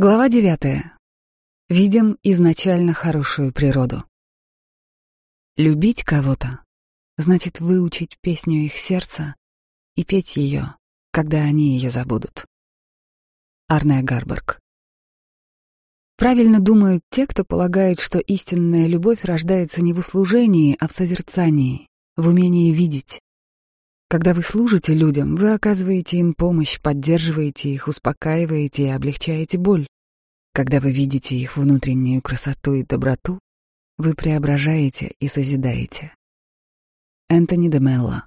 Глава девятая. Видим изначально хорошую природу. Любить кого-то значит выучить песню их сердца и петь ее, когда они ее забудут. Арне Гарберг. Правильно думают те, кто полагает, что истинная любовь рождается не в услужении, а в созерцании, в умении видеть. Когда вы служите людям, вы оказываете им помощь, поддерживаете их, успокаиваете и облегчаете боль. Когда вы видите их внутреннюю красоту и доброту, вы преображаете и созидаете. Энтони де Мелло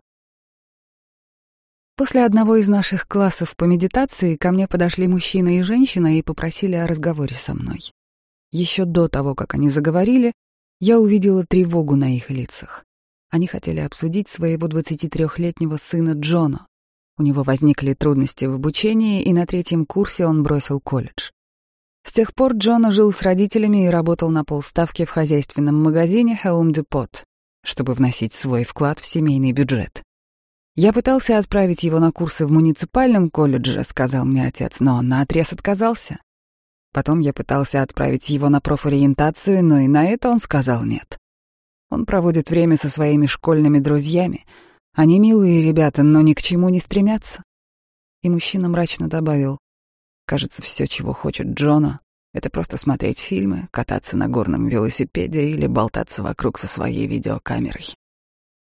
После одного из наших классов по медитации ко мне подошли мужчина и женщина и попросили о разговоре со мной. Еще до того, как они заговорили, я увидела тревогу на их лицах. Они хотели обсудить своего 23-летнего сына Джона. У него возникли трудности в обучении, и на третьем курсе он бросил колледж. С тех пор Джона жил с родителями и работал на полставки в хозяйственном магазине Home Depot, чтобы вносить свой вклад в семейный бюджет. «Я пытался отправить его на курсы в муниципальном колледже», — сказал мне отец, но он наотрез отказался. Потом я пытался отправить его на профориентацию, но и на это он сказал нет. Он проводит время со своими школьными друзьями. Они милые ребята, но ни к чему не стремятся. И мужчина мрачно добавил, кажется, все, чего хочет Джона, это просто смотреть фильмы, кататься на горном велосипеде или болтаться вокруг со своей видеокамерой.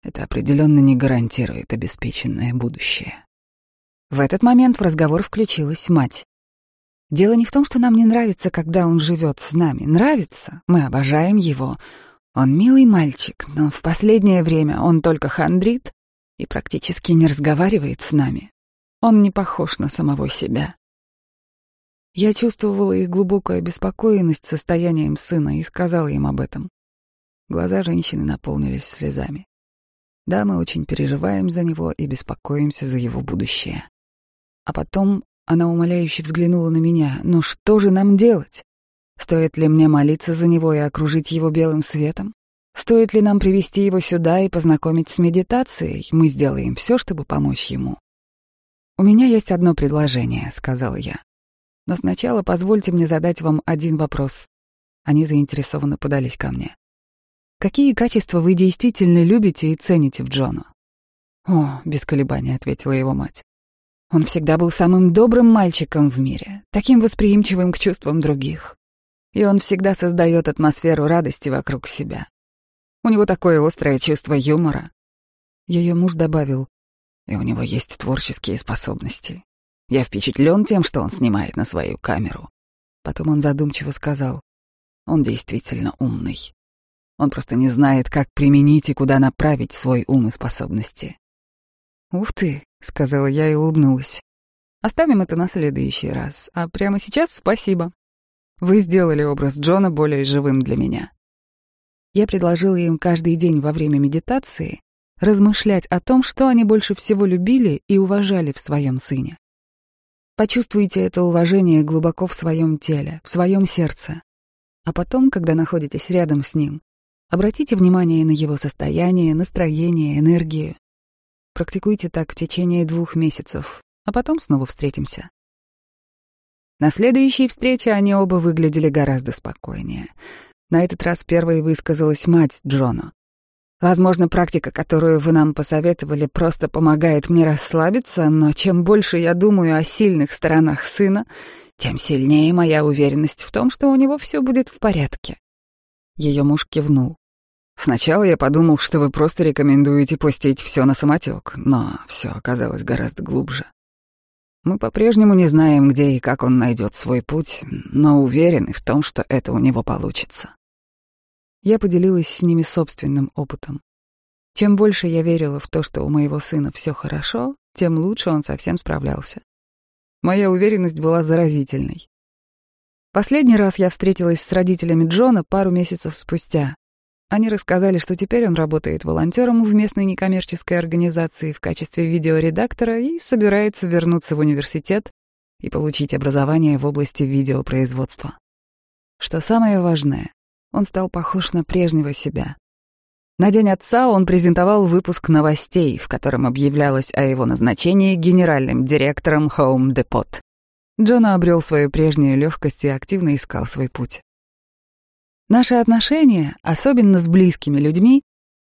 Это определенно не гарантирует обеспеченное будущее. В этот момент в разговор включилась мать. Дело не в том, что нам не нравится, когда он живет с нами. Нравится, мы обожаем его. Он милый мальчик, но в последнее время он только хандрит и практически не разговаривает с нами. Он не похож на самого себя. Я чувствовала их глубокую обеспокоенность состоянием сына и сказала им об этом. Глаза женщины наполнились слезами. Да, мы очень переживаем за него и беспокоимся за его будущее. А потом она умоляюще взглянула на меня. «Ну что же нам делать? Стоит ли мне молиться за него и окружить его белым светом? Стоит ли нам привести его сюда и познакомить с медитацией? Мы сделаем все, чтобы помочь ему. «У меня есть одно предложение», — сказала я. «Но сначала позвольте мне задать вам один вопрос». Они заинтересованно подались ко мне. «Какие качества вы действительно любите и цените в Джону?» «О», — без колебаний ответила его мать. «Он всегда был самым добрым мальчиком в мире, таким восприимчивым к чувствам других и он всегда создает атмосферу радости вокруг себя. У него такое острое чувство юмора. Ее муж добавил, и у него есть творческие способности. Я впечатлен тем, что он снимает на свою камеру. Потом он задумчиво сказал, он действительно умный. Он просто не знает, как применить и куда направить свой ум и способности. «Ух ты», — сказала я и улыбнулась. «Оставим это на следующий раз, а прямо сейчас спасибо». Вы сделали образ Джона более живым для меня. Я предложила им каждый день во время медитации размышлять о том, что они больше всего любили и уважали в своем сыне. Почувствуйте это уважение глубоко в своем теле, в своем сердце. А потом, когда находитесь рядом с ним, обратите внимание на его состояние, настроение, энергию. Практикуйте так в течение двух месяцев, а потом снова встретимся. На следующей встрече они оба выглядели гораздо спокойнее. На этот раз первой высказалась мать Джона. Возможно, практика, которую вы нам посоветовали, просто помогает мне расслабиться, но чем больше я думаю о сильных сторонах сына, тем сильнее моя уверенность в том, что у него все будет в порядке. Ее муж кивнул. Сначала я подумал, что вы просто рекомендуете пустить все на самотек, но все оказалось гораздо глубже. Мы по-прежнему не знаем, где и как он найдет свой путь, но уверены в том, что это у него получится. Я поделилась с ними собственным опытом. Чем больше я верила в то, что у моего сына все хорошо, тем лучше он совсем справлялся. Моя уверенность была заразительной. Последний раз я встретилась с родителями Джона пару месяцев спустя. Они рассказали, что теперь он работает волонтером в местной некоммерческой организации в качестве видеоредактора и собирается вернуться в университет и получить образование в области видеопроизводства. Что самое важное, он стал похож на прежнего себя. На День Отца он презентовал выпуск новостей, в котором объявлялось о его назначении генеральным директором Home Depot. Джона обрел свою прежнюю легкость и активно искал свой путь. Наши отношения, особенно с близкими людьми,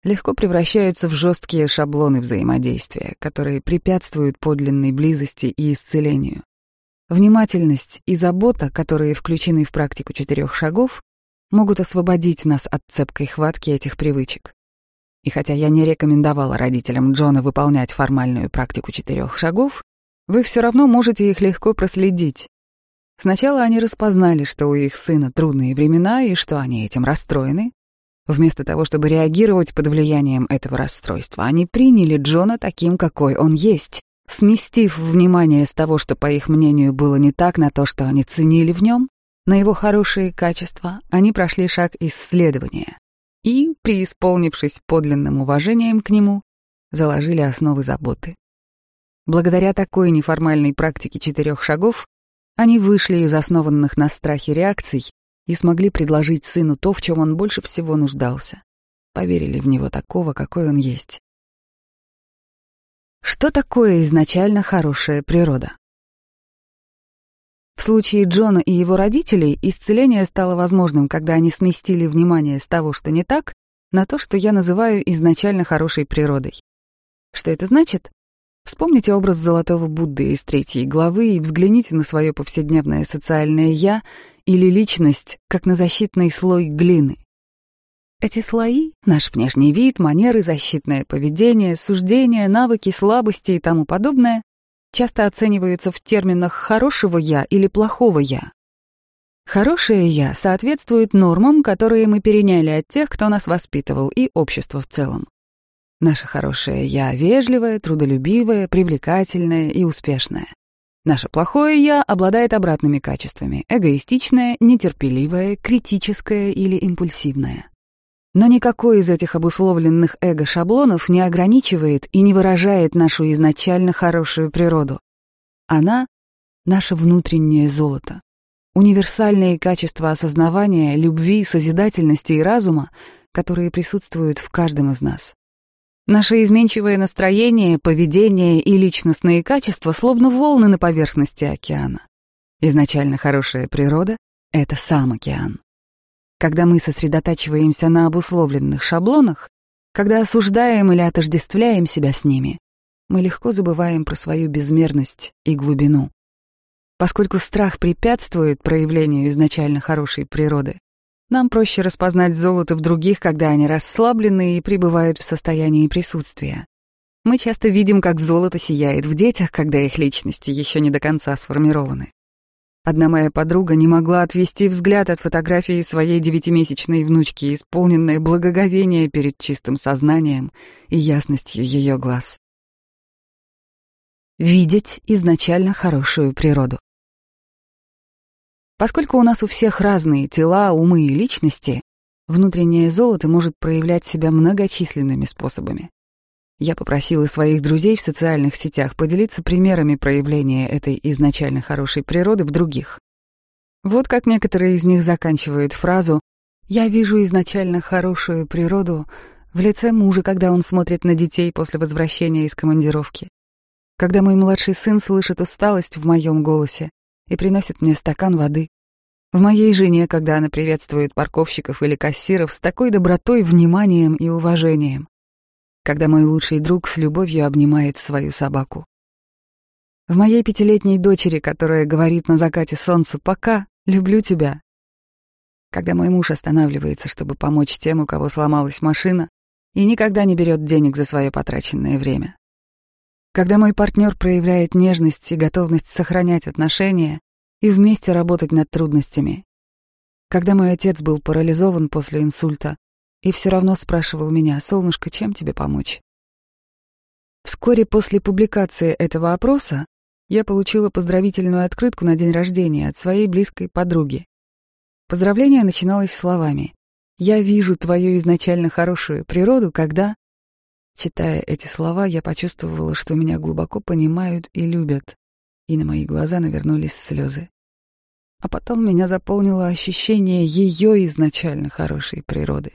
легко превращаются в жесткие шаблоны взаимодействия, которые препятствуют подлинной близости и исцелению. Внимательность и забота, которые включены в практику четырех шагов, могут освободить нас от цепкой хватки этих привычек. И хотя я не рекомендовала родителям Джона выполнять формальную практику четырех шагов, вы все равно можете их легко проследить. Сначала они распознали, что у их сына трудные времена и что они этим расстроены, Вместо того, чтобы реагировать под влиянием этого расстройства, они приняли Джона таким, какой он есть, сместив внимание с того, что, по их мнению, было не так, на то, что они ценили в нем, на его хорошие качества, они прошли шаг исследования и, преисполнившись подлинным уважением к нему, заложили основы заботы. Благодаря такой неформальной практике четырех шагов они вышли из основанных на страхе реакций и смогли предложить сыну то, в чем он больше всего нуждался. Поверили в него такого, какой он есть. Что такое изначально хорошая природа? В случае Джона и его родителей исцеление стало возможным, когда они сместили внимание с того, что не так, на то, что я называю изначально хорошей природой. Что это значит? Вспомните образ золотого Будды из третьей главы и взгляните на свое повседневное социальное «я» или личность, как на защитный слой глины. Эти слои — наш внешний вид, манеры, защитное поведение, суждения, навыки, слабости и тому подобное — часто оцениваются в терминах «хорошего я» или «плохого я». Хорошее «я» соответствует нормам, которые мы переняли от тех, кто нас воспитывал, и общества в целом. Наше хорошее «я» вежливое, трудолюбивое, привлекательное и успешное. Наше плохое «я» обладает обратными качествами — эгоистичное, нетерпеливое, критическое или импульсивное. Но никакой из этих обусловленных эго-шаблонов не ограничивает и не выражает нашу изначально хорошую природу. Она — наше внутреннее золото. Универсальные качества осознавания, любви, созидательности и разума, которые присутствуют в каждом из нас. Наше изменчивое настроение, поведение и личностные качества словно волны на поверхности океана. Изначально хорошая природа — это сам океан. Когда мы сосредотачиваемся на обусловленных шаблонах, когда осуждаем или отождествляем себя с ними, мы легко забываем про свою безмерность и глубину. Поскольку страх препятствует проявлению изначально хорошей природы, нам проще распознать золото в других, когда они расслаблены и пребывают в состоянии присутствия. Мы часто видим, как золото сияет в детях, когда их личности еще не до конца сформированы. Одна моя подруга не могла отвести взгляд от фотографии своей девятимесячной внучки, исполненной благоговения перед чистым сознанием и ясностью ее глаз. Видеть изначально хорошую природу. Поскольку у нас у всех разные тела, умы и личности, внутреннее золото может проявлять себя многочисленными способами. Я попросила своих друзей в социальных сетях поделиться примерами проявления этой изначально хорошей природы в других. Вот как некоторые из них заканчивают фразу «Я вижу изначально хорошую природу в лице мужа, когда он смотрит на детей после возвращения из командировки. Когда мой младший сын слышит усталость в моем голосе, и приносит мне стакан воды. В моей жене, когда она приветствует парковщиков или кассиров с такой добротой, вниманием и уважением. Когда мой лучший друг с любовью обнимает свою собаку. В моей пятилетней дочери, которая говорит на закате солнцу «пока, люблю тебя». Когда мой муж останавливается, чтобы помочь тем, у кого сломалась машина, и никогда не берет денег за свое потраченное время. Когда мой партнер проявляет нежность и готовность сохранять отношения и вместе работать над трудностями. Когда мой отец был парализован после инсульта и все равно спрашивал меня, «Солнышко, чем тебе помочь?» Вскоре после публикации этого опроса я получила поздравительную открытку на день рождения от своей близкой подруги. Поздравление начиналось словами «Я вижу твою изначально хорошую природу, когда...» Читая эти слова, я почувствовала, что меня глубоко понимают и любят, и на мои глаза навернулись слезы. А потом меня заполнило ощущение ее изначально хорошей природы.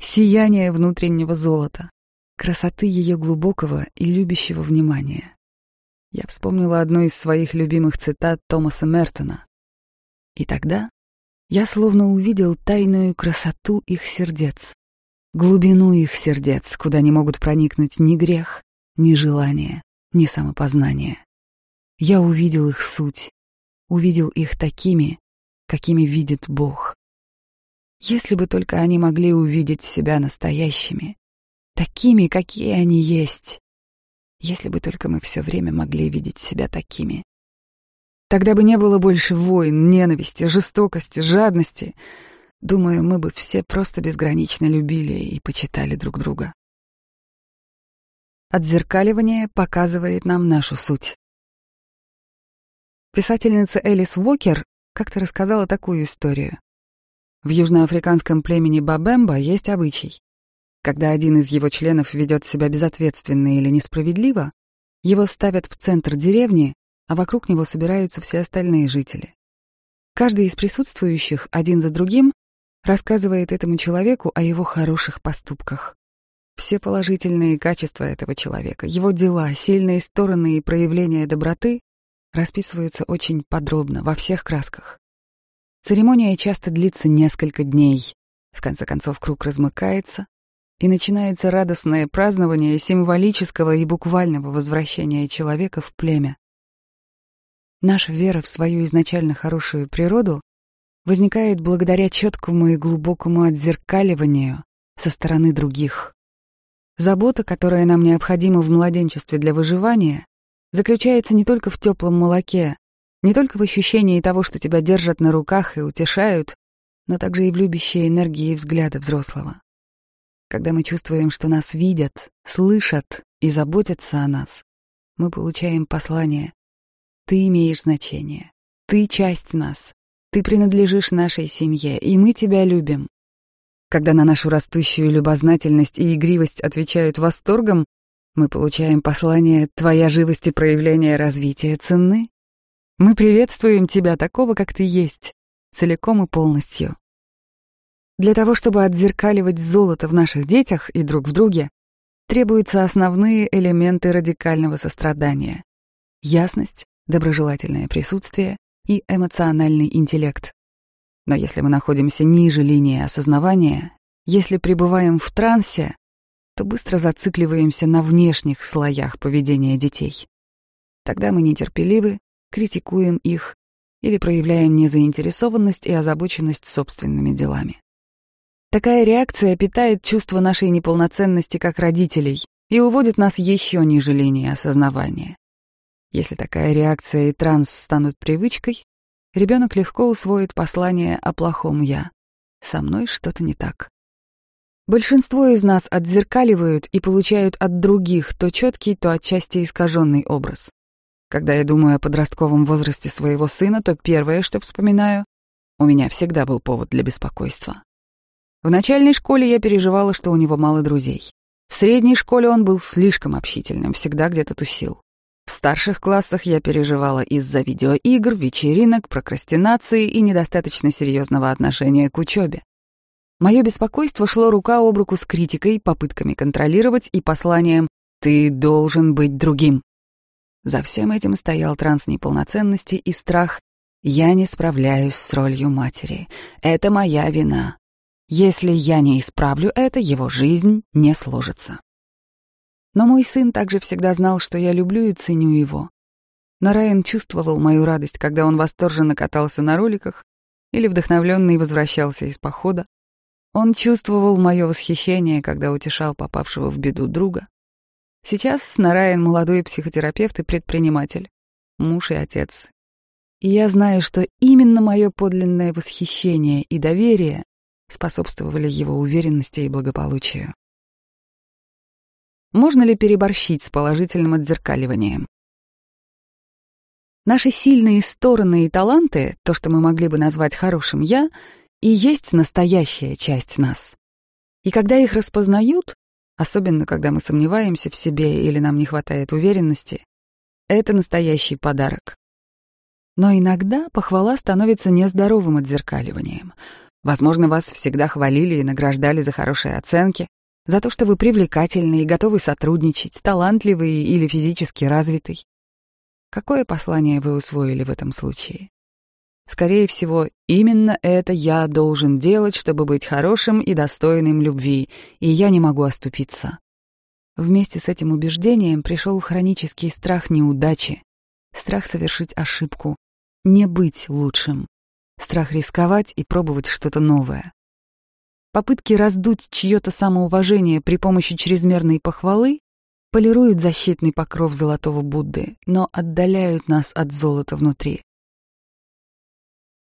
Сияние внутреннего золота, красоты ее глубокого и любящего внимания. Я вспомнила одну из своих любимых цитат Томаса Мертона. И тогда я словно увидел тайную красоту их сердец, глубину их сердец, куда не могут проникнуть ни грех, ни желание, ни самопознание. Я увидел их суть, увидел их такими, какими видит Бог. Если бы только они могли увидеть себя настоящими, такими, какие они есть. Если бы только мы все время могли видеть себя такими. Тогда бы не было больше войн, ненависти, жестокости, жадности. Думаю, мы бы все просто безгранично любили и почитали друг друга. Отзеркаливание показывает нам нашу суть. Писательница Элис Уокер как-то рассказала такую историю. В южноафриканском племени Бабемба есть обычай. Когда один из его членов ведет себя безответственно или несправедливо, его ставят в центр деревни, а вокруг него собираются все остальные жители. Каждый из присутствующих один за другим рассказывает этому человеку о его хороших поступках. Все положительные качества этого человека, его дела, сильные стороны и проявления доброты расписываются очень подробно, во всех красках. Церемония часто длится несколько дней. В конце концов круг размыкается, и начинается радостное празднование символического и буквального возвращения человека в племя. Наша вера в свою изначально хорошую природу возникает благодаря четкому и глубокому отзеркаливанию со стороны других. Забота, которая нам необходима в младенчестве для выживания, заключается не только в теплом молоке, не только в ощущении того, что тебя держат на руках и утешают, но также и в любящей энергии взгляда взрослого. Когда мы чувствуем, что нас видят, слышат и заботятся о нас, мы получаем послание «Ты имеешь значение, ты часть нас, ты принадлежишь нашей семье, и мы тебя любим». Когда на нашу растущую любознательность и игривость отвечают восторгом, мы получаем послание «Твоя живость и проявление развития ценны». Мы приветствуем тебя такого, как ты есть, целиком и полностью. Для того, чтобы отзеркаливать золото в наших детях и друг в друге, требуются основные элементы радикального сострадания. Ясность, доброжелательное присутствие и эмоциональный интеллект. Но если мы находимся ниже линии осознавания, если пребываем в трансе, то быстро зацикливаемся на внешних слоях поведения детей. Тогда мы нетерпеливы, критикуем их или проявляем незаинтересованность и озабоченность собственными делами. Такая реакция питает чувство нашей неполноценности как родителей и уводит нас еще ниже линии осознавания. Если такая реакция и транс станут привычкой, ребенок легко усвоит послание о плохом «я». Со мной что-то не так. Большинство из нас отзеркаливают и получают от других то четкий, то отчасти искаженный образ. Когда я думаю о подростковом возрасте своего сына, то первое, что вспоминаю, у меня всегда был повод для беспокойства. В начальной школе я переживала, что у него мало друзей. В средней школе он был слишком общительным, всегда где-то тусил. В старших классах я переживала из-за видеоигр, вечеринок, прокрастинации и недостаточно серьезного отношения к учебе. Мое беспокойство шло рука об руку с критикой, попытками контролировать и посланием «ты должен быть другим». За всем этим стоял транс неполноценности и страх «я не справляюсь с ролью матери, это моя вина». Если я не исправлю это, его жизнь не сложится. Но мой сын также всегда знал, что я люблю и ценю его. Но Райан чувствовал мою радость, когда он восторженно катался на роликах или вдохновленный возвращался из похода. Он чувствовал мое восхищение, когда утешал попавшего в беду друга. Сейчас Нараин молодой психотерапевт и предприниматель, муж и отец. И я знаю, что именно мое подлинное восхищение и доверие способствовали его уверенности и благополучию. Можно ли переборщить с положительным отзеркаливанием? Наши сильные стороны и таланты, то, что мы могли бы назвать хорошим «я», и есть настоящая часть нас. И когда их распознают, особенно когда мы сомневаемся в себе или нам не хватает уверенности, это настоящий подарок. Но иногда похвала становится нездоровым отзеркаливанием. Возможно, вас всегда хвалили и награждали за хорошие оценки, за то, что вы привлекательный и готовы сотрудничать, талантливый или физически развитый. Какое послание вы усвоили в этом случае? Скорее всего, именно это я должен делать, чтобы быть хорошим и достойным любви, и я не могу оступиться. Вместе с этим убеждением пришел хронический страх неудачи, страх совершить ошибку, не быть лучшим, страх рисковать и пробовать что-то новое. Попытки раздуть чье-то самоуважение при помощи чрезмерной похвалы полируют защитный покров золотого Будды, но отдаляют нас от золота внутри.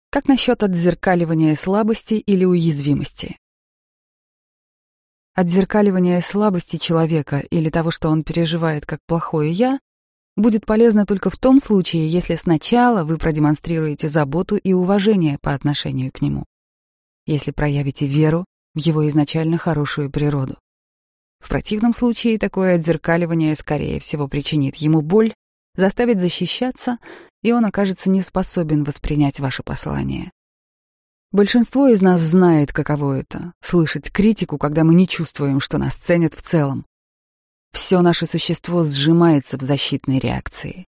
Как насчет отзеркаливания слабости или уязвимости? Отзеркаливание слабости человека или того, что он переживает как плохое «я», будет полезно только в том случае, если сначала вы продемонстрируете заботу и уважение по отношению к нему, если проявите веру его изначально хорошую природу. В противном случае такое отзеркаливание, скорее всего, причинит ему боль, заставит защищаться и он окажется не способен воспринять ваше послание. Большинство из нас знает, каково это — слышать критику, когда мы не чувствуем, что нас ценят в целом. Все наше существо сжимается в защитной реакции.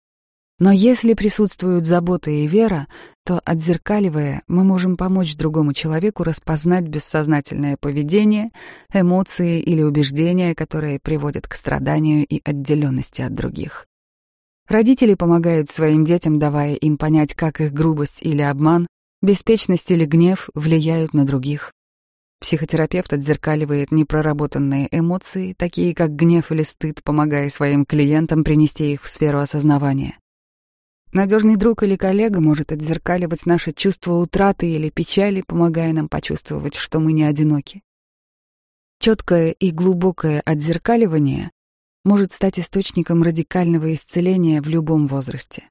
Но если присутствуют забота и вера, то, отзеркаливая, мы можем помочь другому человеку распознать бессознательное поведение, эмоции или убеждения, которые приводят к страданию и отделенности от других. Родители помогают своим детям, давая им понять, как их грубость или обман, беспечность или гнев влияют на других. Психотерапевт отзеркаливает непроработанные эмоции, такие как гнев или стыд, помогая своим клиентам принести их в сферу осознавания. Надежный друг или коллега может отзеркаливать наше чувство утраты или печали, помогая нам почувствовать, что мы не одиноки. Четкое и глубокое отзеркаливание может стать источником радикального исцеления в любом возрасте.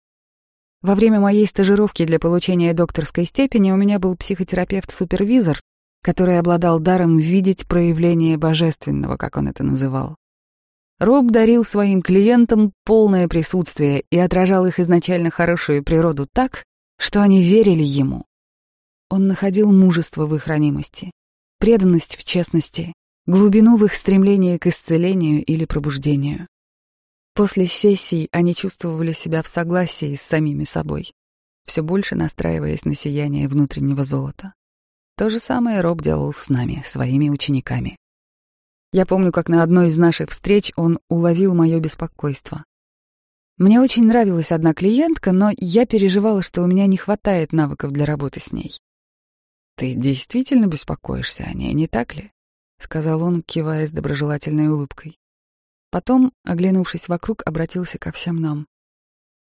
Во время моей стажировки для получения докторской степени у меня был психотерапевт-супервизор, который обладал даром видеть проявление божественного, как он это называл. Роб дарил своим клиентам полное присутствие и отражал их изначально хорошую природу так, что они верили ему. Он находил мужество в их ранимости, преданность в честности, глубину в их стремлении к исцелению или пробуждению. После сессий они чувствовали себя в согласии с самими собой, все больше настраиваясь на сияние внутреннего золота. То же самое Роб делал с нами, своими учениками. Я помню, как на одной из наших встреч он уловил мое беспокойство. Мне очень нравилась одна клиентка, но я переживала, что у меня не хватает навыков для работы с ней. «Ты действительно беспокоишься о ней, не так ли?» — сказал он, кивая с доброжелательной улыбкой. Потом, оглянувшись вокруг, обратился ко всем нам.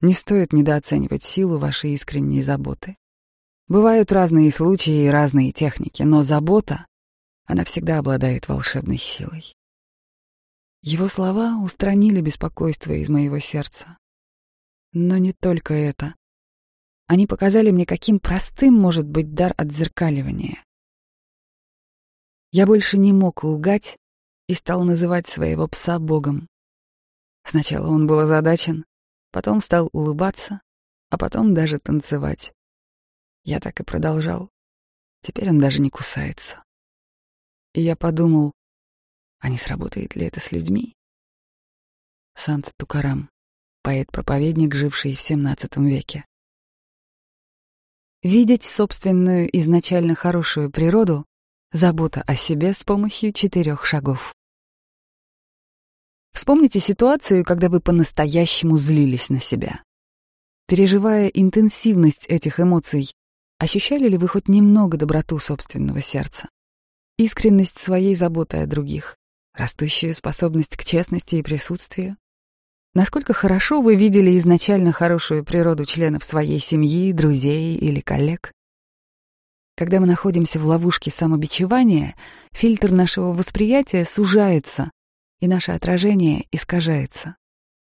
«Не стоит недооценивать силу вашей искренней заботы. Бывают разные случаи и разные техники, но забота, она всегда обладает волшебной силой». Его слова устранили беспокойство из моего сердца. Но не только это. Они показали мне, каким простым может быть дар отзеркаливания. Я больше не мог лгать и стал называть своего пса Богом. Сначала он был озадачен, потом стал улыбаться, а потом даже танцевать. Я так и продолжал. Теперь он даже не кусается. И я подумал, а не сработает ли это с людьми? Сант Тукарам, поэт-проповедник, живший в XVII веке. Видеть собственную изначально хорошую природу Забота о себе с помощью четырех шагов. Вспомните ситуацию, когда вы по-настоящему злились на себя. Переживая интенсивность этих эмоций, ощущали ли вы хоть немного доброту собственного сердца? Искренность своей заботы о других, растущую способность к честности и присутствию? Насколько хорошо вы видели изначально хорошую природу членов своей семьи, друзей или коллег? Когда мы находимся в ловушке самобичевания, фильтр нашего восприятия сужается, и наше отражение искажается.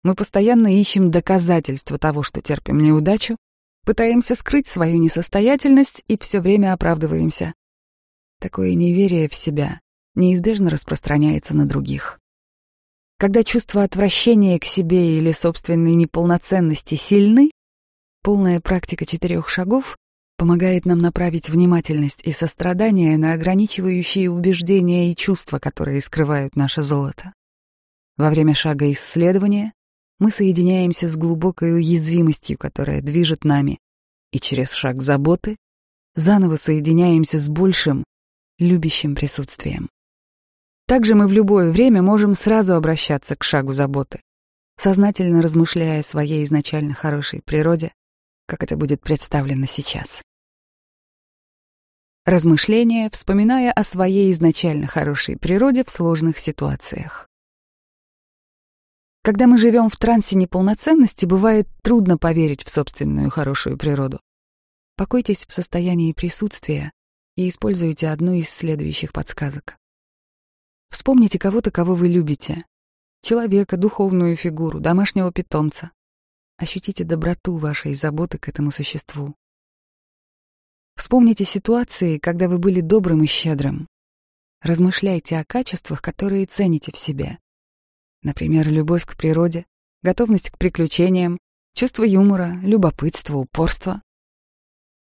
Мы постоянно ищем доказательства того, что терпим неудачу, пытаемся скрыть свою несостоятельность и все время оправдываемся. Такое неверие в себя неизбежно распространяется на других. Когда чувство отвращения к себе или собственной неполноценности сильны, полная практика четырех шагов помогает нам направить внимательность и сострадание на ограничивающие убеждения и чувства, которые скрывают наше золото. Во время шага исследования мы соединяемся с глубокой уязвимостью, которая движет нами, и через шаг заботы заново соединяемся с большим, любящим присутствием. Также мы в любое время можем сразу обращаться к шагу заботы, сознательно размышляя о своей изначально хорошей природе, как это будет представлено сейчас. Размышления, вспоминая о своей изначально хорошей природе в сложных ситуациях. Когда мы живем в трансе неполноценности, бывает трудно поверить в собственную хорошую природу. Покойтесь в состоянии присутствия и используйте одну из следующих подсказок. Вспомните кого-то, кого вы любите. Человека, духовную фигуру, домашнего питомца. Ощутите доброту вашей заботы к этому существу. Вспомните ситуации, когда вы были добрым и щедрым. Размышляйте о качествах, которые цените в себе. Например, любовь к природе, готовность к приключениям, чувство юмора, любопытство, упорство.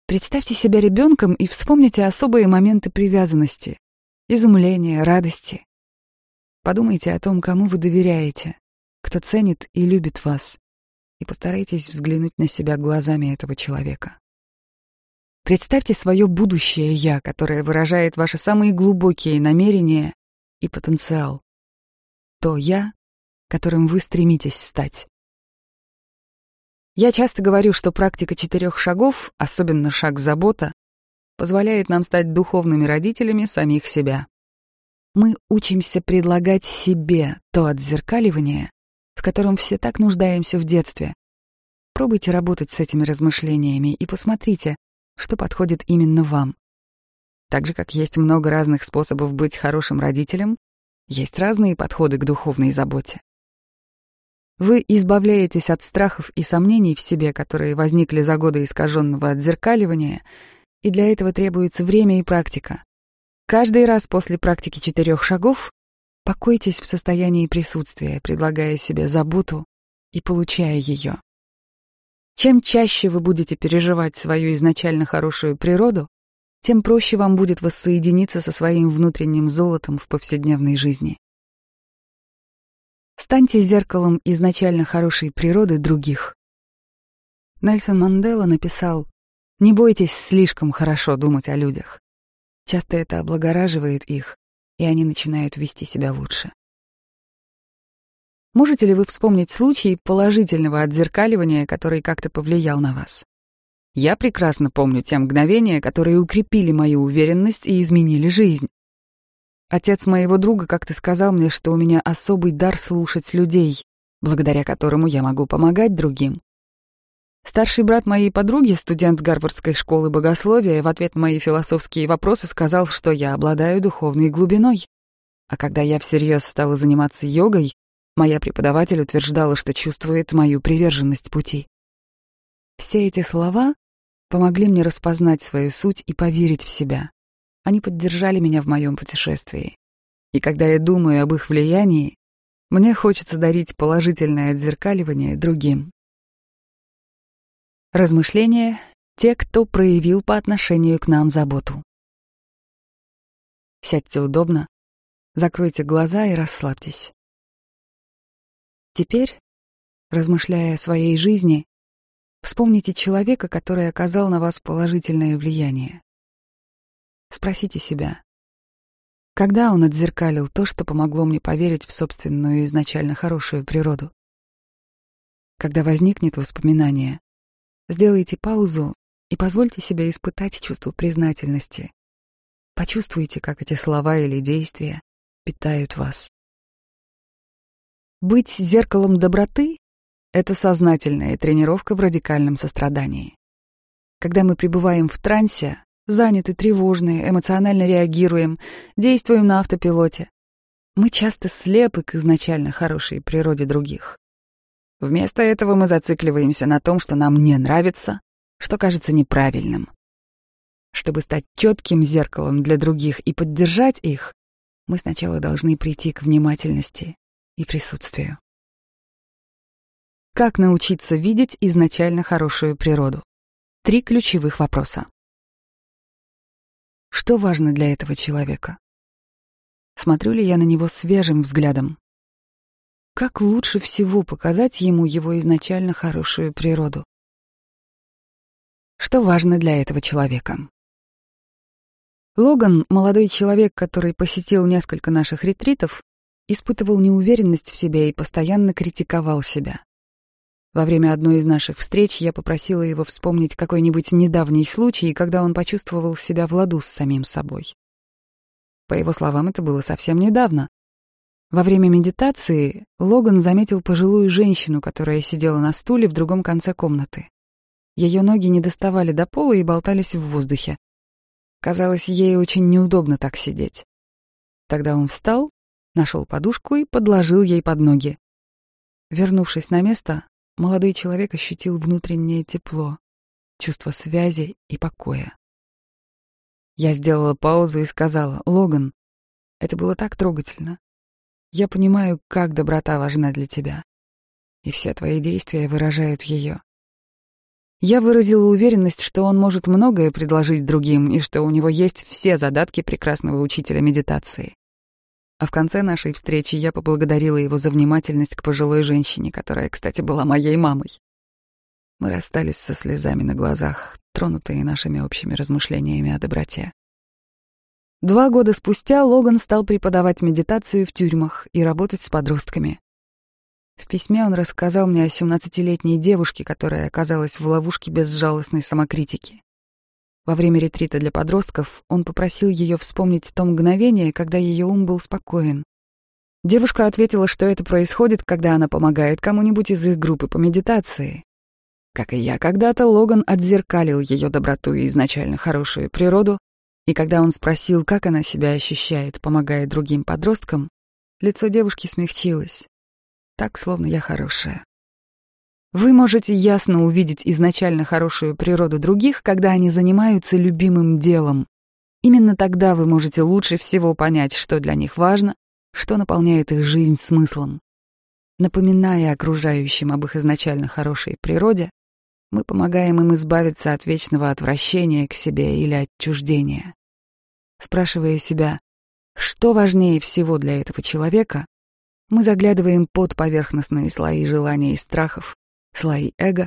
Представьте себя ребенком и вспомните особые моменты привязанности, изумления, радости. Подумайте о том, кому вы доверяете, кто ценит и любит вас, и постарайтесь взглянуть на себя глазами этого человека. Представьте свое будущее «я», которое выражает ваши самые глубокие намерения и потенциал. То «я», которым вы стремитесь стать. Я часто говорю, что практика четырех шагов, особенно шаг забота, позволяет нам стать духовными родителями самих себя мы учимся предлагать себе то отзеркаливание, в котором все так нуждаемся в детстве. Пробуйте работать с этими размышлениями и посмотрите, что подходит именно вам. Так же, как есть много разных способов быть хорошим родителем, есть разные подходы к духовной заботе. Вы избавляетесь от страхов и сомнений в себе, которые возникли за годы искаженного отзеркаливания, и для этого требуется время и практика. Каждый раз после практики четырех шагов покойтесь в состоянии присутствия, предлагая себе заботу и получая ее. Чем чаще вы будете переживать свою изначально хорошую природу, тем проще вам будет воссоединиться со своим внутренним золотом в повседневной жизни. Станьте зеркалом изначально хорошей природы других. Нельсон Мандела написал «Не бойтесь слишком хорошо думать о людях. Часто это облагораживает их, и они начинают вести себя лучше. Можете ли вы вспомнить случай положительного отзеркаливания, который как-то повлиял на вас? Я прекрасно помню те мгновения, которые укрепили мою уверенность и изменили жизнь. Отец моего друга как-то сказал мне, что у меня особый дар слушать людей, благодаря которому я могу помогать другим. Старший брат моей подруги, студент Гарвардской школы богословия, в ответ на мои философские вопросы сказал, что я обладаю духовной глубиной. А когда я всерьез стала заниматься йогой, моя преподаватель утверждала, что чувствует мою приверженность пути. Все эти слова помогли мне распознать свою суть и поверить в себя. Они поддержали меня в моем путешествии. И когда я думаю об их влиянии, мне хочется дарить положительное отзеркаливание другим. Размышления — те, кто проявил по отношению к нам заботу. Сядьте удобно, закройте глаза и расслабьтесь. Теперь, размышляя о своей жизни, вспомните человека, который оказал на вас положительное влияние. Спросите себя, когда он отзеркалил то, что помогло мне поверить в собственную изначально хорошую природу? Когда возникнет воспоминание, Сделайте паузу и позвольте себе испытать чувство признательности. Почувствуйте, как эти слова или действия питают вас. Быть зеркалом доброты — это сознательная тренировка в радикальном сострадании. Когда мы пребываем в трансе, заняты, тревожные, эмоционально реагируем, действуем на автопилоте, мы часто слепы к изначально хорошей природе других. Вместо этого мы зацикливаемся на том, что нам не нравится, что кажется неправильным. Чтобы стать четким зеркалом для других и поддержать их, мы сначала должны прийти к внимательности и присутствию. Как научиться видеть изначально хорошую природу? Три ключевых вопроса. Что важно для этого человека? Смотрю ли я на него свежим взглядом? Как лучше всего показать ему его изначально хорошую природу? Что важно для этого человека? Логан, молодой человек, который посетил несколько наших ретритов, испытывал неуверенность в себе и постоянно критиковал себя. Во время одной из наших встреч я попросила его вспомнить какой-нибудь недавний случай, когда он почувствовал себя в ладу с самим собой. По его словам, это было совсем недавно. Во время медитации Логан заметил пожилую женщину, которая сидела на стуле в другом конце комнаты. Ее ноги не доставали до пола и болтались в воздухе. Казалось, ей очень неудобно так сидеть. Тогда он встал, нашел подушку и подложил ей под ноги. Вернувшись на место, молодой человек ощутил внутреннее тепло, чувство связи и покоя. Я сделала паузу и сказала, «Логан, это было так трогательно. Я понимаю, как доброта важна для тебя, и все твои действия выражают ее. Я выразила уверенность, что он может многое предложить другим и что у него есть все задатки прекрасного учителя медитации. А в конце нашей встречи я поблагодарила его за внимательность к пожилой женщине, которая, кстати, была моей мамой. Мы расстались со слезами на глазах, тронутые нашими общими размышлениями о доброте. Два года спустя Логан стал преподавать медитацию в тюрьмах и работать с подростками. В письме он рассказал мне о 17-летней девушке, которая оказалась в ловушке безжалостной самокритики. Во время ретрита для подростков он попросил ее вспомнить то мгновение, когда ее ум был спокоен. Девушка ответила, что это происходит, когда она помогает кому-нибудь из их группы по медитации. Как и я когда-то, Логан отзеркалил ее доброту и изначально хорошую природу, и когда он спросил, как она себя ощущает, помогая другим подросткам, лицо девушки смягчилось. Так, словно я хорошая. Вы можете ясно увидеть изначально хорошую природу других, когда они занимаются любимым делом. Именно тогда вы можете лучше всего понять, что для них важно, что наполняет их жизнь смыслом. Напоминая окружающим об их изначально хорошей природе, мы помогаем им избавиться от вечного отвращения к себе или отчуждения. Спрашивая себя, что важнее всего для этого человека, мы заглядываем под поверхностные слои желаний и страхов, слои эго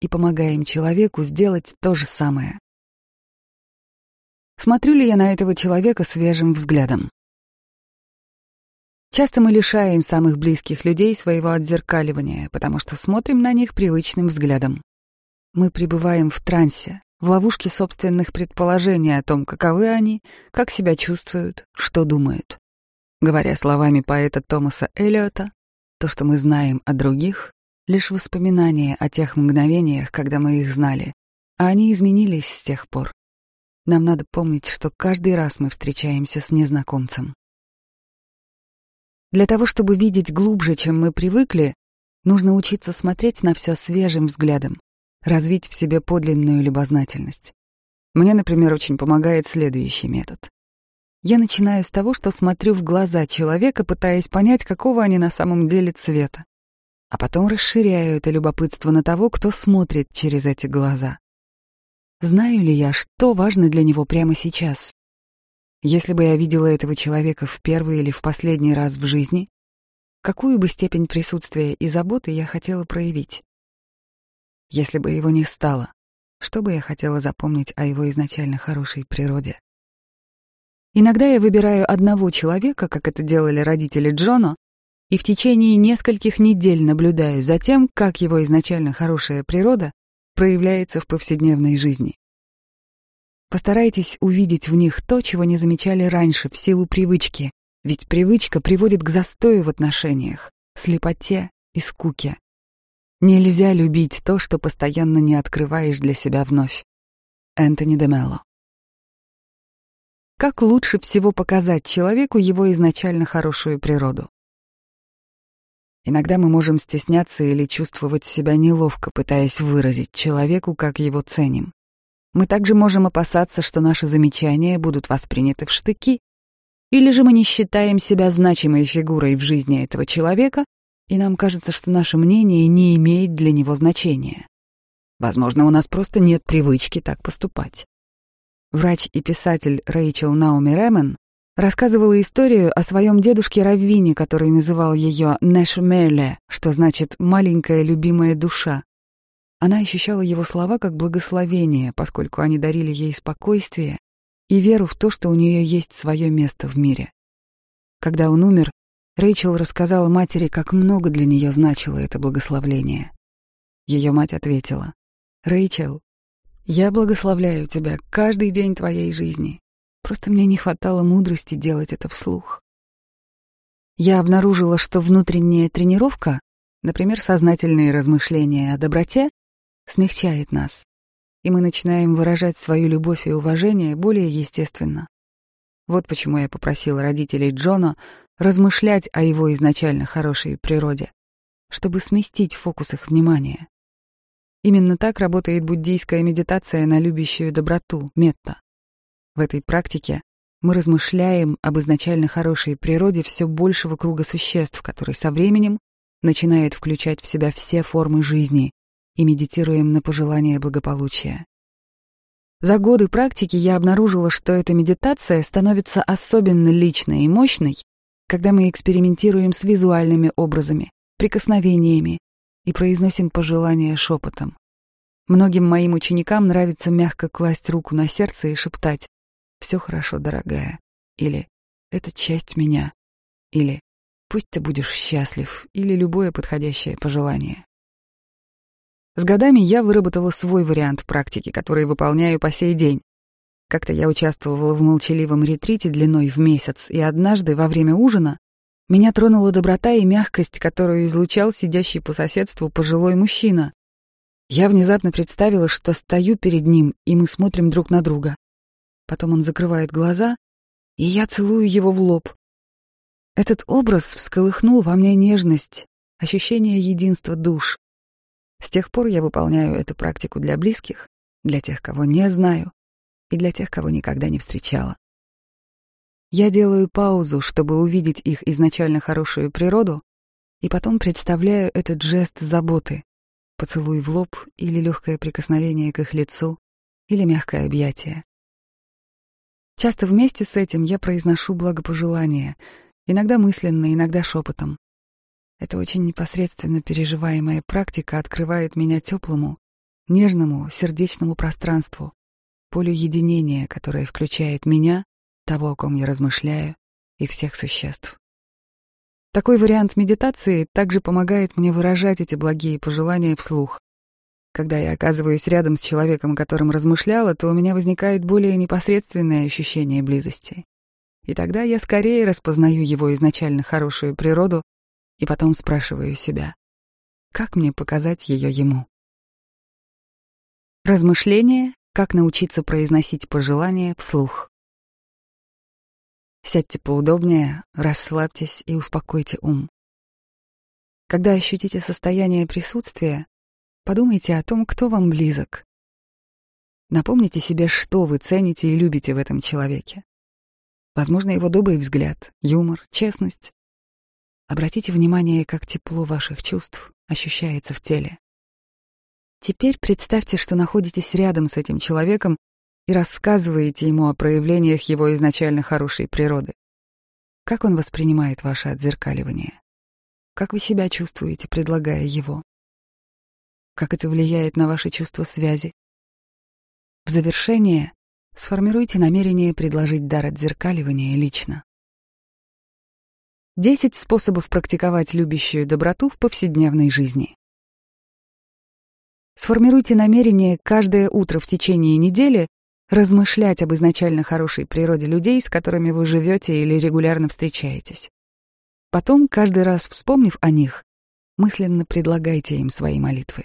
и помогаем человеку сделать то же самое. Смотрю ли я на этого человека свежим взглядом? Часто мы лишаем самых близких людей своего отзеркаливания, потому что смотрим на них привычным взглядом. Мы пребываем в трансе, в ловушке собственных предположений о том, каковы они, как себя чувствуют, что думают. Говоря словами поэта Томаса Эллиота, то, что мы знаем о других, лишь воспоминания о тех мгновениях, когда мы их знали, а они изменились с тех пор. Нам надо помнить, что каждый раз мы встречаемся с незнакомцем. Для того, чтобы видеть глубже, чем мы привыкли, нужно учиться смотреть на все свежим взглядом, развить в себе подлинную любознательность. Мне, например, очень помогает следующий метод. Я начинаю с того, что смотрю в глаза человека, пытаясь понять, какого они на самом деле цвета а потом расширяю это любопытство на того, кто смотрит через эти глаза. Знаю ли я, что важно для него прямо сейчас? Если бы я видела этого человека в первый или в последний раз в жизни, какую бы степень присутствия и заботы я хотела проявить? Если бы его не стало, что бы я хотела запомнить о его изначально хорошей природе? Иногда я выбираю одного человека, как это делали родители Джона, и в течение нескольких недель наблюдаю за тем, как его изначально хорошая природа проявляется в повседневной жизни. Постарайтесь увидеть в них то, чего не замечали раньше в силу привычки, ведь привычка приводит к застою в отношениях, слепоте и скуке. Нельзя любить то, что постоянно не открываешь для себя вновь. Энтони де Мелло. Как лучше всего показать человеку его изначально хорошую природу? Иногда мы можем стесняться или чувствовать себя неловко, пытаясь выразить человеку, как его ценим. Мы также можем опасаться, что наши замечания будут восприняты в штыки, или же мы не считаем себя значимой фигурой в жизни этого человека, и нам кажется, что наше мнение не имеет для него значения. Возможно, у нас просто нет привычки так поступать. Врач и писатель Рэйчел Науми Рэмен рассказывала историю о своем дедушке Раввине, который называл ее Нэшмеле, что значит «маленькая любимая душа». Она ощущала его слова как благословение, поскольку они дарили ей спокойствие и веру в то, что у нее есть свое место в мире. Когда он умер, Рэйчел рассказала матери, как много для нее значило это благословление. Ее мать ответила, «Рэйчел, я благословляю тебя каждый день твоей жизни. Просто мне не хватало мудрости делать это вслух». Я обнаружила, что внутренняя тренировка, например, сознательные размышления о доброте, смягчает нас, и мы начинаем выражать свою любовь и уважение более естественно. Вот почему я попросила родителей Джона размышлять о его изначально хорошей природе, чтобы сместить фокус их внимания. Именно так работает буддийская медитация на любящую доброту, метта. В этой практике мы размышляем об изначально хорошей природе все большего круга существ, который со временем начинает включать в себя все формы жизни и медитируем на пожелание благополучия. За годы практики я обнаружила, что эта медитация становится особенно личной и мощной, когда мы экспериментируем с визуальными образами, прикосновениями, и произносим пожелания шепотом. Многим моим ученикам нравится мягко класть руку на сердце и шептать «Все хорошо, дорогая» или «Это часть меня» или «Пусть ты будешь счастлив» или любое подходящее пожелание. С годами я выработала свой вариант практики, который выполняю по сей день. Как-то я участвовала в молчаливом ретрите длиной в месяц, и однажды во время ужина меня тронула доброта и мягкость, которую излучал сидящий по соседству пожилой мужчина. Я внезапно представила, что стою перед ним, и мы смотрим друг на друга. Потом он закрывает глаза, и я целую его в лоб. Этот образ всколыхнул во мне нежность, ощущение единства душ. С тех пор я выполняю эту практику для близких, для тех, кого не знаю, и для тех, кого никогда не встречала. Я делаю паузу, чтобы увидеть их изначально хорошую природу, и потом представляю этот жест заботы, поцелуй в лоб или легкое прикосновение к их лицу, или мягкое объятие. Часто вместе с этим я произношу благопожелания, иногда мысленно, иногда шепотом. Эта очень непосредственно переживаемая практика открывает меня теплому, нежному, сердечному пространству, полю единения, которое включает меня, того, о ком я размышляю, и всех существ. Такой вариант медитации также помогает мне выражать эти благие пожелания вслух. Когда я оказываюсь рядом с человеком, о котором размышляла, то у меня возникает более непосредственное ощущение близости. И тогда я скорее распознаю его изначально хорошую природу и потом спрашиваю себя, как мне показать ее ему? Размышление, как научиться произносить пожелания вслух. Сядьте поудобнее, расслабьтесь и успокойте ум. Когда ощутите состояние присутствия, подумайте о том, кто вам близок. Напомните себе, что вы цените и любите в этом человеке. Возможно, его добрый взгляд, юмор, честность. Обратите внимание, как тепло ваших чувств ощущается в теле. Теперь представьте, что находитесь рядом с этим человеком и рассказываете ему о проявлениях его изначально хорошей природы. Как он воспринимает ваше отзеркаливание? Как вы себя чувствуете, предлагая его? Как это влияет на ваше чувство связи? В завершение сформируйте намерение предложить дар отзеркаливания лично. Десять способов практиковать любящую доброту в повседневной жизни. Сформируйте намерение каждое утро в течение недели размышлять об изначально хорошей природе людей, с которыми вы живете или регулярно встречаетесь. Потом, каждый раз вспомнив о них, мысленно предлагайте им свои молитвы.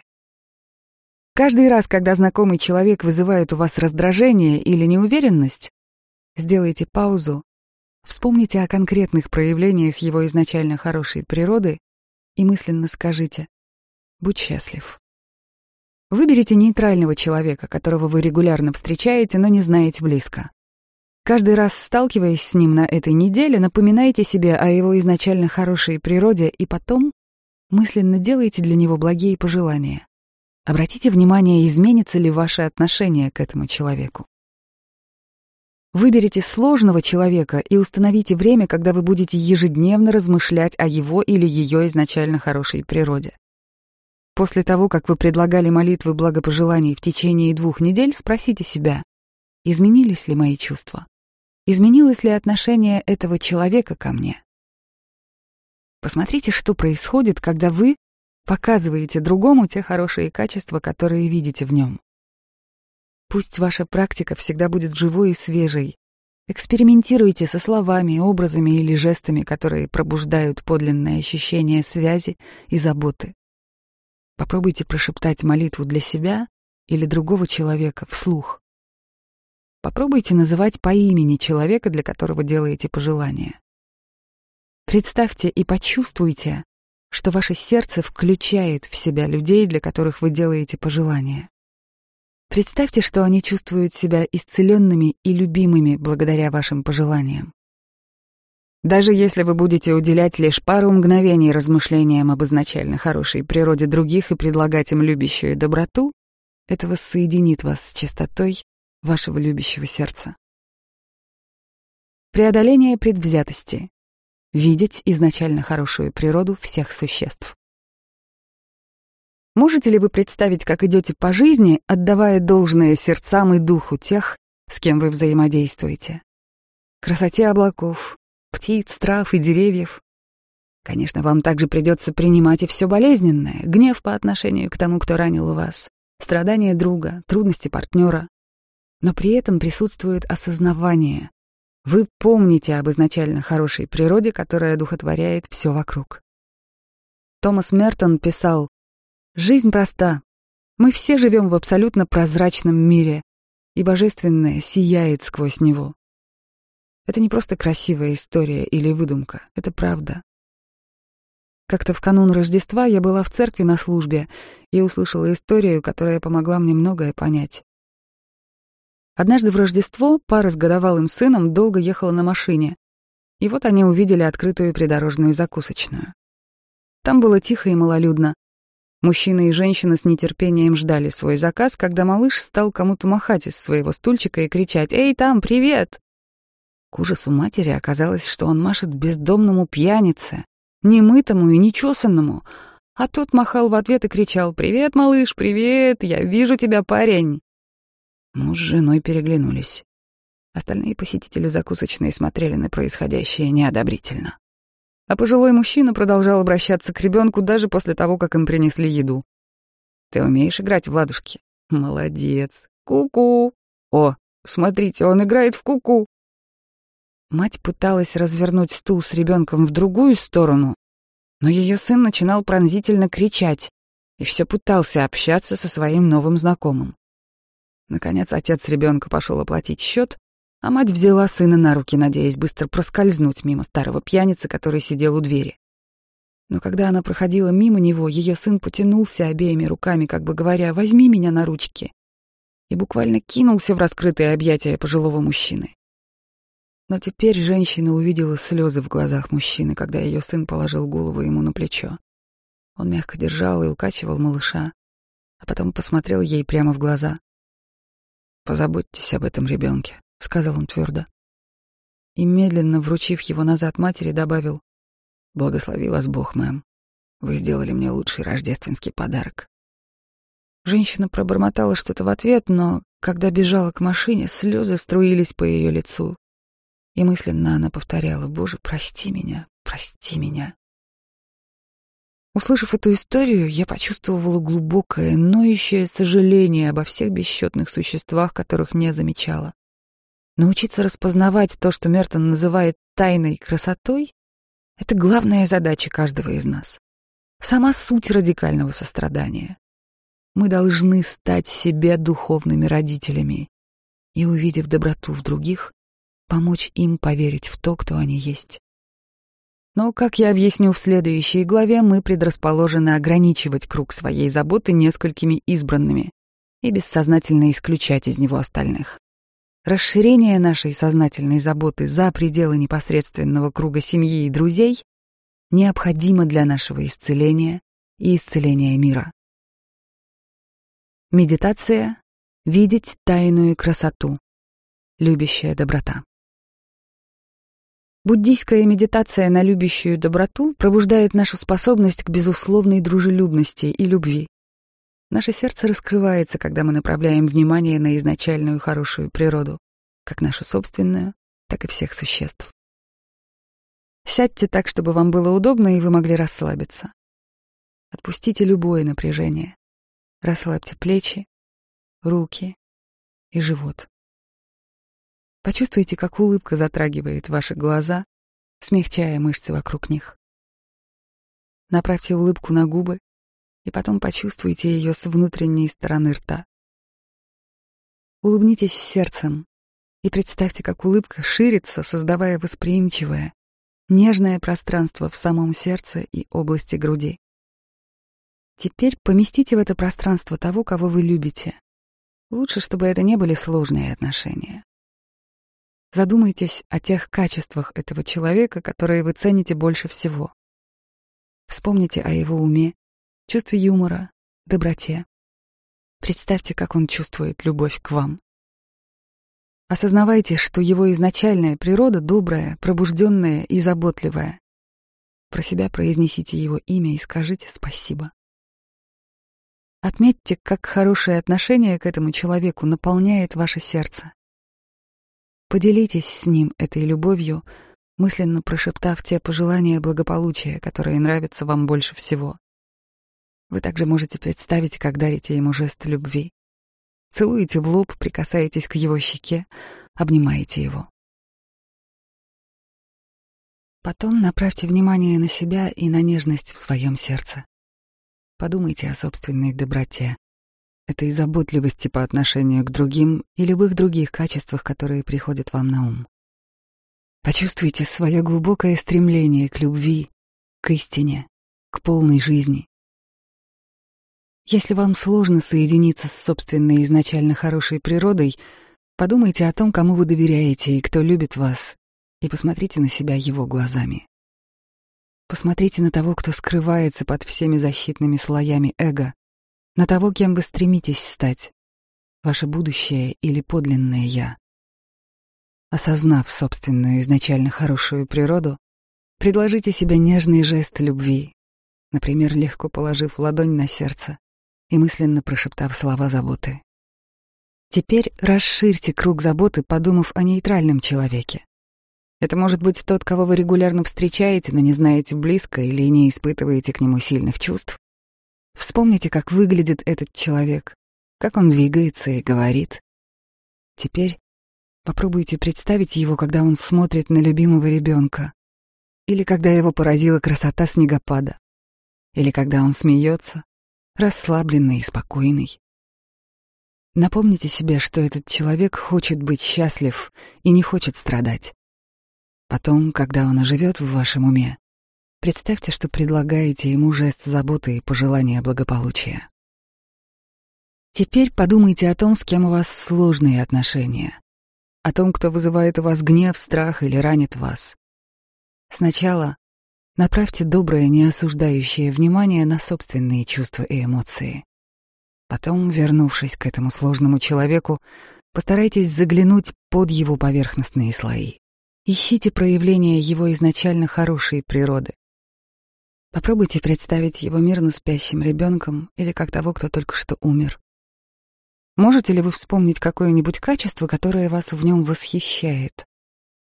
Каждый раз, когда знакомый человек вызывает у вас раздражение или неуверенность, сделайте паузу, вспомните о конкретных проявлениях его изначально хорошей природы и мысленно скажите «Будь счастлив». Выберите нейтрального человека, которого вы регулярно встречаете, но не знаете близко. Каждый раз, сталкиваясь с ним на этой неделе, напоминайте себе о его изначально хорошей природе и потом мысленно делайте для него благие пожелания. Обратите внимание, изменится ли ваше отношение к этому человеку. Выберите сложного человека и установите время, когда вы будете ежедневно размышлять о его или ее изначально хорошей природе. После того, как вы предлагали молитвы благопожеланий в течение двух недель, спросите себя, изменились ли мои чувства? Изменилось ли отношение этого человека ко мне? Посмотрите, что происходит, когда вы показываете другому те хорошие качества, которые видите в нем. Пусть ваша практика всегда будет живой и свежей. Экспериментируйте со словами, образами или жестами, которые пробуждают подлинное ощущение связи и заботы. Попробуйте прошептать молитву для себя или другого человека вслух. Попробуйте называть по имени человека, для которого делаете пожелания. Представьте и почувствуйте, что ваше сердце включает в себя людей, для которых вы делаете пожелания. Представьте, что они чувствуют себя исцеленными и любимыми благодаря вашим пожеланиям. Даже если вы будете уделять лишь пару мгновений размышлениям об изначально хорошей природе других и предлагать им любящую доброту, это воссоединит вас с чистотой вашего любящего сердца. Преодоление предвзятости. Видеть изначально хорошую природу всех существ. Можете ли вы представить, как идете по жизни, отдавая должное сердцам и духу тех, с кем вы взаимодействуете? Красоте облаков, птиц, трав и деревьев. Конечно, вам также придется принимать и все болезненное, гнев по отношению к тому, кто ранил вас, страдания друга, трудности партнера. Но при этом присутствует осознавание. Вы помните об изначально хорошей природе, которая одухотворяет все вокруг. Томас Мертон писал, Жизнь проста. Мы все живем в абсолютно прозрачном мире, и божественное сияет сквозь него. Это не просто красивая история или выдумка, это правда. Как-то в канун Рождества я была в церкви на службе и услышала историю, которая помогла мне многое понять. Однажды в Рождество пара с годовалым сыном долго ехала на машине, и вот они увидели открытую придорожную закусочную. Там было тихо и малолюдно, Мужчина и женщина с нетерпением ждали свой заказ, когда малыш стал кому-то махать из своего стульчика и кричать «Эй, там, привет!». К ужасу матери оказалось, что он машет бездомному пьянице, немытому и нечесанному, а тот махал в ответ и кричал «Привет, малыш, привет, я вижу тебя, парень!». Муж с женой переглянулись. Остальные посетители закусочной смотрели на происходящее неодобрительно а пожилой мужчина продолжал обращаться к ребенку даже после того, как им принесли еду. «Ты умеешь играть в ладушки?» «Молодец! Ку-ку! О, смотрите, он играет в куку!» -ку. Мать пыталась развернуть стул с ребенком в другую сторону, но ее сын начинал пронзительно кричать и все пытался общаться со своим новым знакомым. Наконец отец ребенка пошел оплатить счет, а мать взяла сына на руки, надеясь быстро проскользнуть мимо старого пьяницы, который сидел у двери. Но когда она проходила мимо него, ее сын потянулся обеими руками, как бы говоря «возьми меня на ручки», и буквально кинулся в раскрытые объятия пожилого мужчины. Но теперь женщина увидела слезы в глазах мужчины, когда ее сын положил голову ему на плечо. Он мягко держал и укачивал малыша, а потом посмотрел ей прямо в глаза. «Позаботьтесь об этом ребенке сказал он твердо. И медленно, вручив его назад матери, добавил: "Благослови вас Бог, мэм. Вы сделали мне лучший рождественский подарок". Женщина пробормотала что-то в ответ, но когда бежала к машине, слезы струились по ее лицу. И мысленно она повторяла: "Боже, прости меня, прости меня". Услышав эту историю, я почувствовала глубокое, ноющее сожаление обо всех бесчетных существах, которых не замечала. Научиться распознавать то, что Мертон называет тайной красотой, это главная задача каждого из нас. Сама суть радикального сострадания. Мы должны стать себе духовными родителями и, увидев доброту в других, помочь им поверить в то, кто они есть. Но, как я объясню в следующей главе, мы предрасположены ограничивать круг своей заботы несколькими избранными и бессознательно исключать из него остальных. Расширение нашей сознательной заботы за пределы непосредственного круга семьи и друзей необходимо для нашего исцеления и исцеления мира. Медитация — видеть тайную красоту. любящая доброта. Буддийская медитация на любящую доброту пробуждает нашу способность к безусловной дружелюбности и любви. Наше сердце раскрывается, когда мы направляем внимание на изначальную хорошую природу, как нашу собственную, так и всех существ. Сядьте так, чтобы вам было удобно, и вы могли расслабиться. Отпустите любое напряжение. Расслабьте плечи, руки и живот. Почувствуйте, как улыбка затрагивает ваши глаза, смягчая мышцы вокруг них. Направьте улыбку на губы и потом почувствуйте ее с внутренней стороны рта. Улыбнитесь сердцем и представьте, как улыбка ширится, создавая восприимчивое, нежное пространство в самом сердце и области груди. Теперь поместите в это пространство того, кого вы любите. Лучше, чтобы это не были сложные отношения. Задумайтесь о тех качествах этого человека, которые вы цените больше всего. Вспомните о его уме, чувстве юмора, доброте. Представьте, как он чувствует любовь к вам. Осознавайте, что его изначальная природа добрая, пробужденная и заботливая. Про себя произнесите его имя и скажите спасибо. Отметьте, как хорошее отношение к этому человеку наполняет ваше сердце. Поделитесь с ним этой любовью, мысленно прошептав те пожелания благополучия, которые нравятся вам больше всего. Вы также можете представить, как дарите ему жест любви. Целуете в лоб, прикасаетесь к его щеке, обнимаете его. Потом направьте внимание на себя и на нежность в своем сердце. Подумайте о собственной доброте, этой заботливости по отношению к другим и любых других качествах, которые приходят вам на ум. Почувствуйте свое глубокое стремление к любви, к истине, к полной жизни. Если вам сложно соединиться с собственной изначально хорошей природой, подумайте о том, кому вы доверяете и кто любит вас, и посмотрите на себя его глазами. Посмотрите на того, кто скрывается под всеми защитными слоями эго, на того, кем вы стремитесь стать, ваше будущее или подлинное «я». Осознав собственную изначально хорошую природу, предложите себе нежный жест любви, например, легко положив ладонь на сердце и мысленно прошептав слова заботы. Теперь расширьте круг заботы, подумав о нейтральном человеке. Это может быть тот, кого вы регулярно встречаете, но не знаете близко или не испытываете к нему сильных чувств. Вспомните, как выглядит этот человек, как он двигается и говорит. Теперь попробуйте представить его, когда он смотрит на любимого ребенка, или когда его поразила красота снегопада, или когда он смеется, расслабленный и спокойный. Напомните себе, что этот человек хочет быть счастлив и не хочет страдать. Потом, когда он оживет в вашем уме, Представьте, что предлагаете ему жест заботы и пожелания благополучия. Теперь подумайте о том, с кем у вас сложные отношения, о том, кто вызывает у вас гнев, страх или ранит вас. Сначала направьте доброе, неосуждающее внимание на собственные чувства и эмоции. Потом, вернувшись к этому сложному человеку, постарайтесь заглянуть под его поверхностные слои. Ищите проявления его изначально хорошей природы. Попробуйте представить его мирно спящим ребенком или как того, кто только что умер. Можете ли вы вспомнить какое-нибудь качество, которое вас в нем восхищает?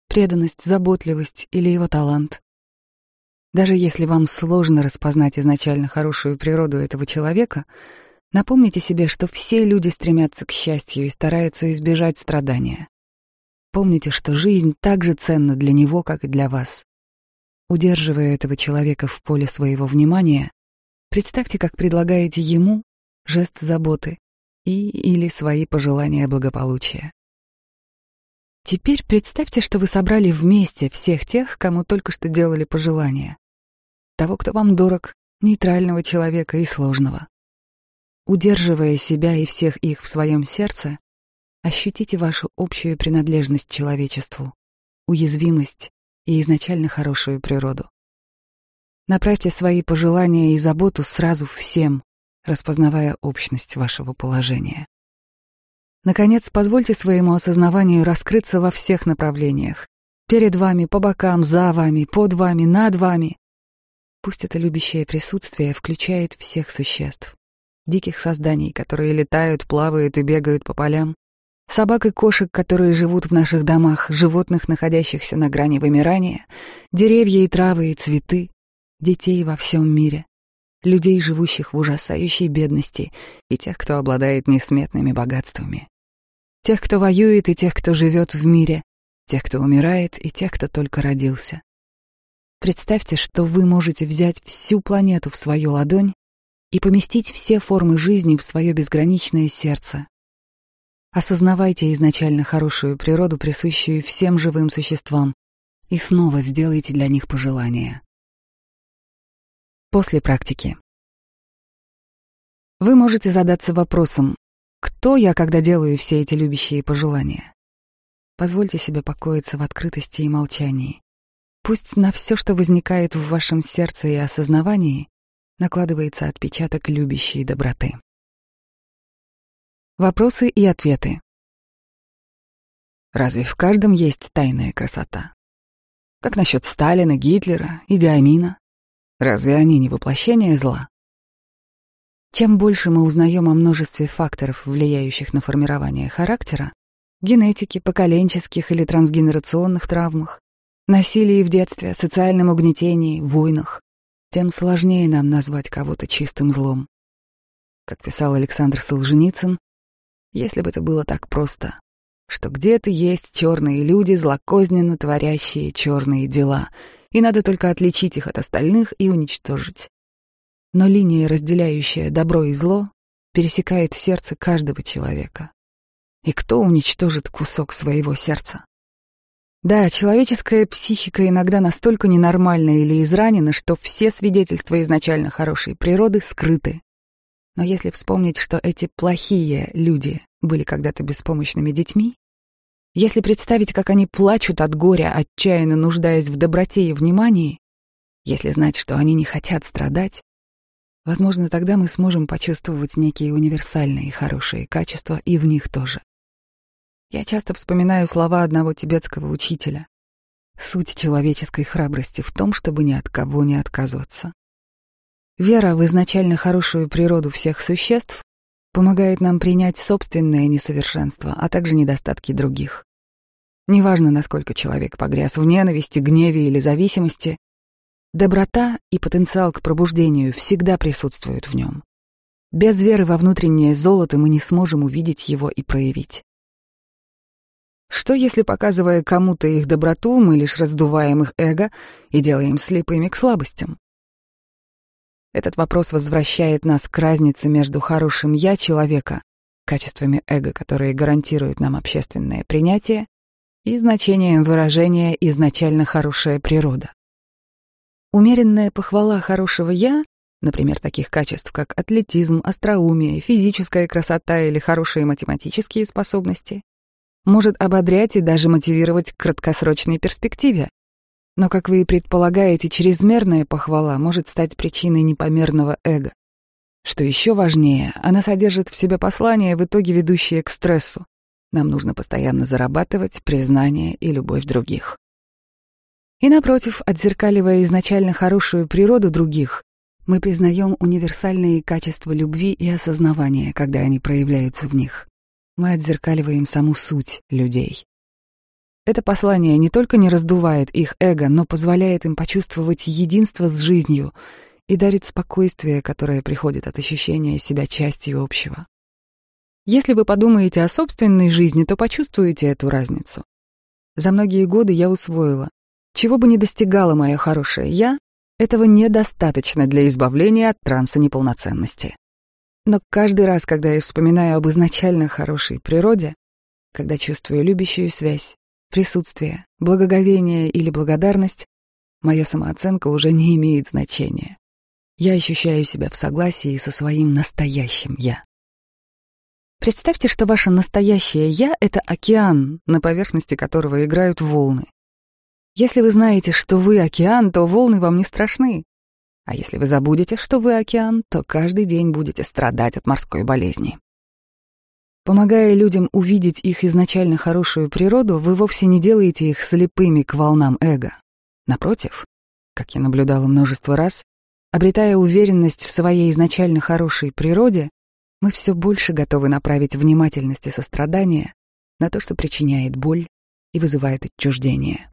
Преданность, заботливость или его талант? Даже если вам сложно распознать изначально хорошую природу этого человека, напомните себе, что все люди стремятся к счастью и стараются избежать страдания. Помните, что жизнь так же ценна для него, как и для вас. Удерживая этого человека в поле своего внимания, представьте, как предлагаете ему жест заботы и или свои пожелания благополучия. Теперь представьте, что вы собрали вместе всех тех, кому только что делали пожелания. Того, кто вам дорог, нейтрального человека и сложного. Удерживая себя и всех их в своем сердце, ощутите вашу общую принадлежность человечеству, уязвимость и изначально хорошую природу. Направьте свои пожелания и заботу сразу всем, распознавая общность вашего положения. Наконец, позвольте своему осознаванию раскрыться во всех направлениях. Перед вами, по бокам, за вами, под вами, над вами. Пусть это любящее присутствие включает всех существ. Диких созданий, которые летают, плавают и бегают по полям, собак и кошек, которые живут в наших домах, животных, находящихся на грани вымирания, деревья и травы и цветы, детей во всем мире, людей, живущих в ужасающей бедности, и тех, кто обладает несметными богатствами. Тех, кто воюет, и тех, кто живет в мире, тех, кто умирает, и тех, кто только родился. Представьте, что вы можете взять всю планету в свою ладонь и поместить все формы жизни в свое безграничное сердце. Осознавайте изначально хорошую природу, присущую всем живым существам, и снова сделайте для них пожелания. После практики. Вы можете задаться вопросом, кто я, когда делаю все эти любящие пожелания? Позвольте себе покоиться в открытости и молчании. Пусть на все, что возникает в вашем сердце и осознавании, накладывается отпечаток любящей доброты. Вопросы и ответы. Разве в каждом есть тайная красота? Как насчет Сталина, Гитлера, Идиамина? Разве они не воплощение зла? Чем больше мы узнаем о множестве факторов, влияющих на формирование характера, генетики, поколенческих или трансгенерационных травмах, насилии в детстве, социальном угнетении, войнах, тем сложнее нам назвать кого-то чистым злом. Как писал Александр Солженицын, если бы это было так просто, что где-то есть черные люди, злокозненно творящие черные дела, и надо только отличить их от остальных и уничтожить но линия, разделяющая добро и зло, пересекает сердце каждого человека. И кто уничтожит кусок своего сердца? Да, человеческая психика иногда настолько ненормальна или изранена, что все свидетельства изначально хорошей природы скрыты. Но если вспомнить, что эти плохие люди были когда-то беспомощными детьми, если представить, как они плачут от горя, отчаянно нуждаясь в доброте и внимании, если знать, что они не хотят страдать, Возможно, тогда мы сможем почувствовать некие универсальные хорошие качества и в них тоже. Я часто вспоминаю слова одного тибетского учителя. Суть человеческой храбрости в том, чтобы ни от кого не отказываться. Вера в изначально хорошую природу всех существ помогает нам принять собственное несовершенство, а также недостатки других. Неважно, насколько человек погряз в ненависти, гневе или зависимости, Доброта и потенциал к пробуждению всегда присутствуют в нем. Без веры во внутреннее золото мы не сможем увидеть его и проявить. Что если, показывая кому-то их доброту, мы лишь раздуваем их эго и делаем слепыми к слабостям? Этот вопрос возвращает нас к разнице между хорошим «я» человека, качествами эго, которые гарантируют нам общественное принятие, и значением выражения «изначально хорошая природа». Умеренная похвала хорошего «я», например, таких качеств, как атлетизм, остроумие, физическая красота или хорошие математические способности, может ободрять и даже мотивировать к краткосрочной перспективе. Но, как вы и предполагаете, чрезмерная похвала может стать причиной непомерного эго. Что еще важнее, она содержит в себе послание, в итоге ведущее к стрессу. Нам нужно постоянно зарабатывать признание и любовь других. И напротив, отзеркаливая изначально хорошую природу других, мы признаем универсальные качества любви и осознавания, когда они проявляются в них. Мы отзеркаливаем саму суть людей. Это послание не только не раздувает их эго, но позволяет им почувствовать единство с жизнью и дарит спокойствие, которое приходит от ощущения себя частью общего. Если вы подумаете о собственной жизни, то почувствуете эту разницу. За многие годы я усвоила, чего бы ни достигало мое хорошее «я», этого недостаточно для избавления от транса неполноценности. Но каждый раз, когда я вспоминаю об изначально хорошей природе, когда чувствую любящую связь, присутствие, благоговение или благодарность, моя самооценка уже не имеет значения. Я ощущаю себя в согласии со своим настоящим «я». Представьте, что ваше настоящее «я» — это океан, на поверхности которого играют волны. Если вы знаете, что вы океан, то волны вам не страшны. А если вы забудете, что вы океан, то каждый день будете страдать от морской болезни. Помогая людям увидеть их изначально хорошую природу, вы вовсе не делаете их слепыми к волнам эго. Напротив, как я наблюдала множество раз, обретая уверенность в своей изначально хорошей природе, мы все больше готовы направить внимательность и сострадание на то, что причиняет боль и вызывает отчуждение.